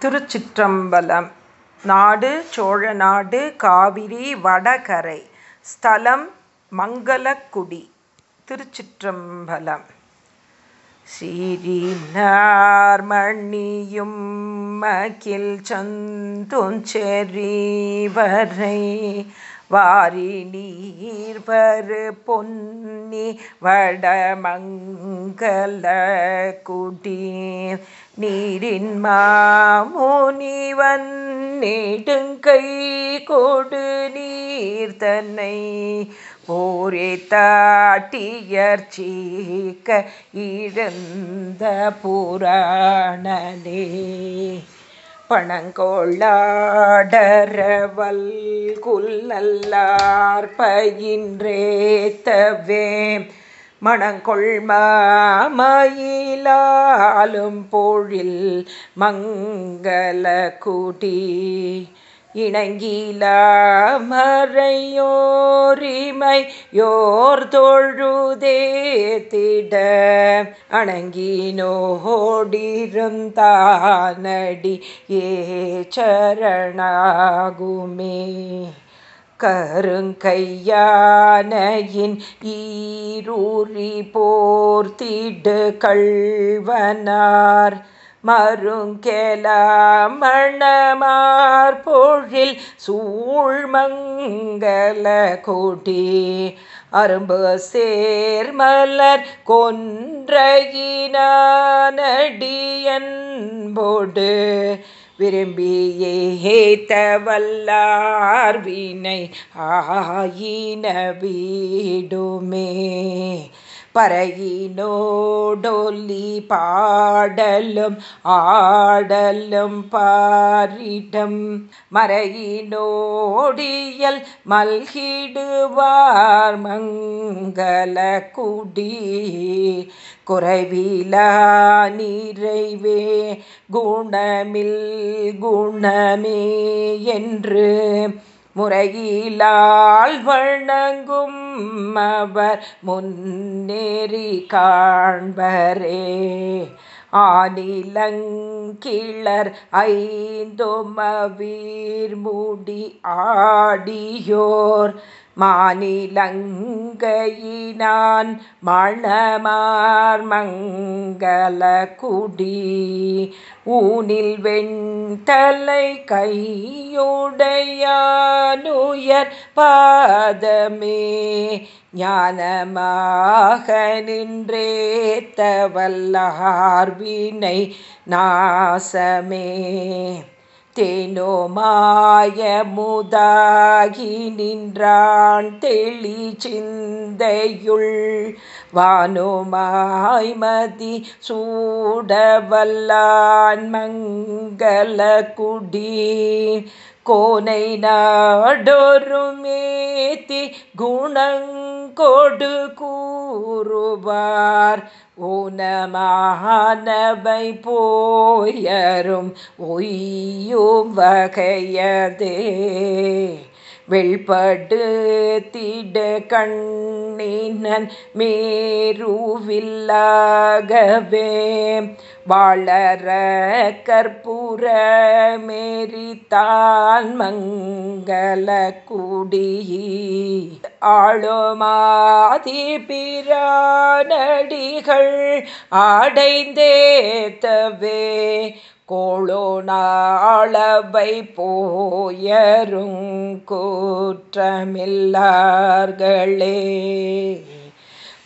திருச்சிற்றம்பலம். நாடு சோழநாடு காவிரி வடகரை. ஸ்தலம் மங்களக்குடி. திருச்சிற்றம்பலம். சீரினார்மணியும் மகிழ் சந்துஞ்செறிவரை வாரி நீர்வரு பொன்னி வடமங்கல வடமங்கலக்குடி நீரின் மாமுனிவன் நெடுங்கை கொடு நீர் தன்னை. போரே தாட்டியர்ச்சிக்க இழந்த புராணனே. பணங்கொள்ளாடரவல் குல்லல்லார் பயின்றேத்தவே மணங்கொள் பொழில் மங்கள குடி இணங்கிலாமறையோரிமை யோர் தொழுதே திட அணங்கினோடிருந்தானடி ஏ சரணாகுமே. கருங்கையானையின் ஈரூரி போர்த்திடு கள்வனார் மருங்கெலாமணமார் பொழில் சூழ்மங்கல கொடி அரும்பு சேர்மலர் கொன்றையினடியன்போடு விரும்பியே ஏத்தவல்லார் வினை ஆயின வீடுமே. பறையினோடொல்லி பாடலும் ஆடலும் பாரிடம். மறையினோடியல் மல்கிடுவார் மங்கள குடி. குறைவிலா நிறைவே குணமில் குணமே என்று முறையிலால் வணங்கும் அவர் முன்னேறி காண்பரே. ஆனிலங்கிளர் ஐந்தொமவீர் மூடி ஆடியோர் மாநிலங்கையினான் மணமார் மங்கள குடி ஊனில் வெண்தலை கையுடையானுயர் பாதமே. ஞானமாக நின்றேத்தவல்லார் வினை நாசமே. தேனோ மாய முதாகி நின்றான் தெளி சிந்தையுள். வானுமாய்மதி சூடவல்லான் மங்கள குடி. கோனை நாடொருமேத்தி குணங்கொடு கூறுவார். ஊனமானவை போயரும் ஒய்யும் வகையதே. வெள்படு திட கண்ணினன் மேருவில்லாகவே. வாழற கற்பூர மேரித்தான் மங்கள குடி ஆளுமாதி பிரானடிகள் அடைந்தேத்தவே போயருங் கூற்றமில்லார்களே.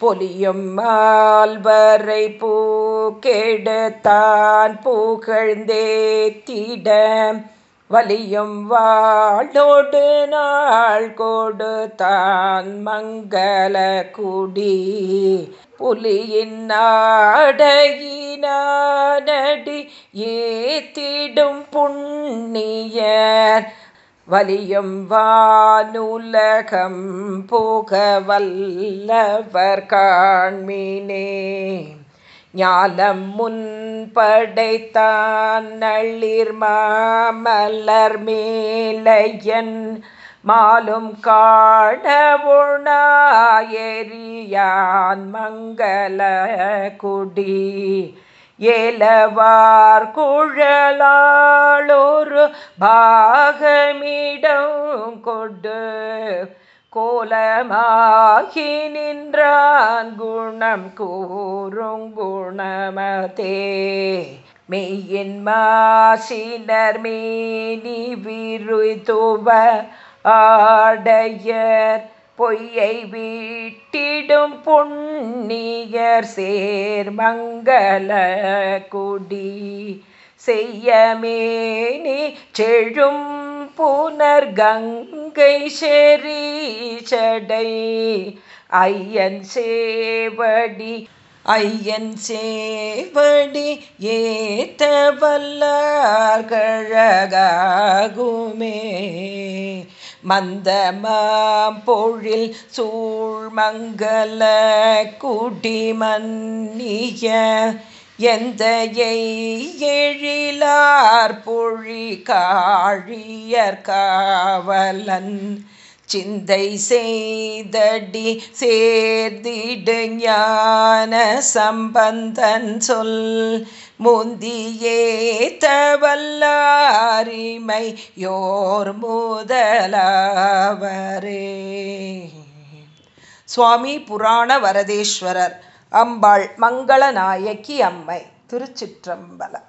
பொலியும் மால்வரை பூக்கெடுத்தான் புகழ்ந்தேத்திட வலியும் வாழோடு நாள் கொடுத்தான் மங்கள குடி. புலியின் நாடையினடி ஏத்திடும் புண்ணியர். வலியும் வானுலகம் போக வல்லவர் காண்மினே. ஞாலம் முன்படைத்தான் நள்ளிர் மாமலர் மேலையன் மாலும் காணவுணாயெறியான் மங்கள குடி. ஏலவார் குழலாளோரு பாகமிடம் கொண்டு கோலமாகி நின்றான் குணம் கூறும் குணமதே. மெய்யின் மாசினர் மேனி விருதுவ ஆடையர் பொய்யை வீட்டிடும் பொன்னியர் சேர்மங்கல குடி. செய்யமேனி செழும் புனர் கங்கை செறி சடை. ஐயன் சேவடி ஐயன் சேவடி ஏத்த வல்லார் கழகாகுமே மந்தமாம் பொழில் சூழ்மங்கல குடிமன்னிய எந்த எழிலார் பொழி காழியர் காவலன் சிந்தை செய்தடி சேர்ந்திடு ஞான சம்பந்தன் சொல். முந்தியே தவல்லாரிமை யோர் முதலாவரே. சுவாமி புராண வரதேஸ்வரர் அம்பாள் மங்களநாயக்கி அம்மை திருச்சிற்றம்பலம்.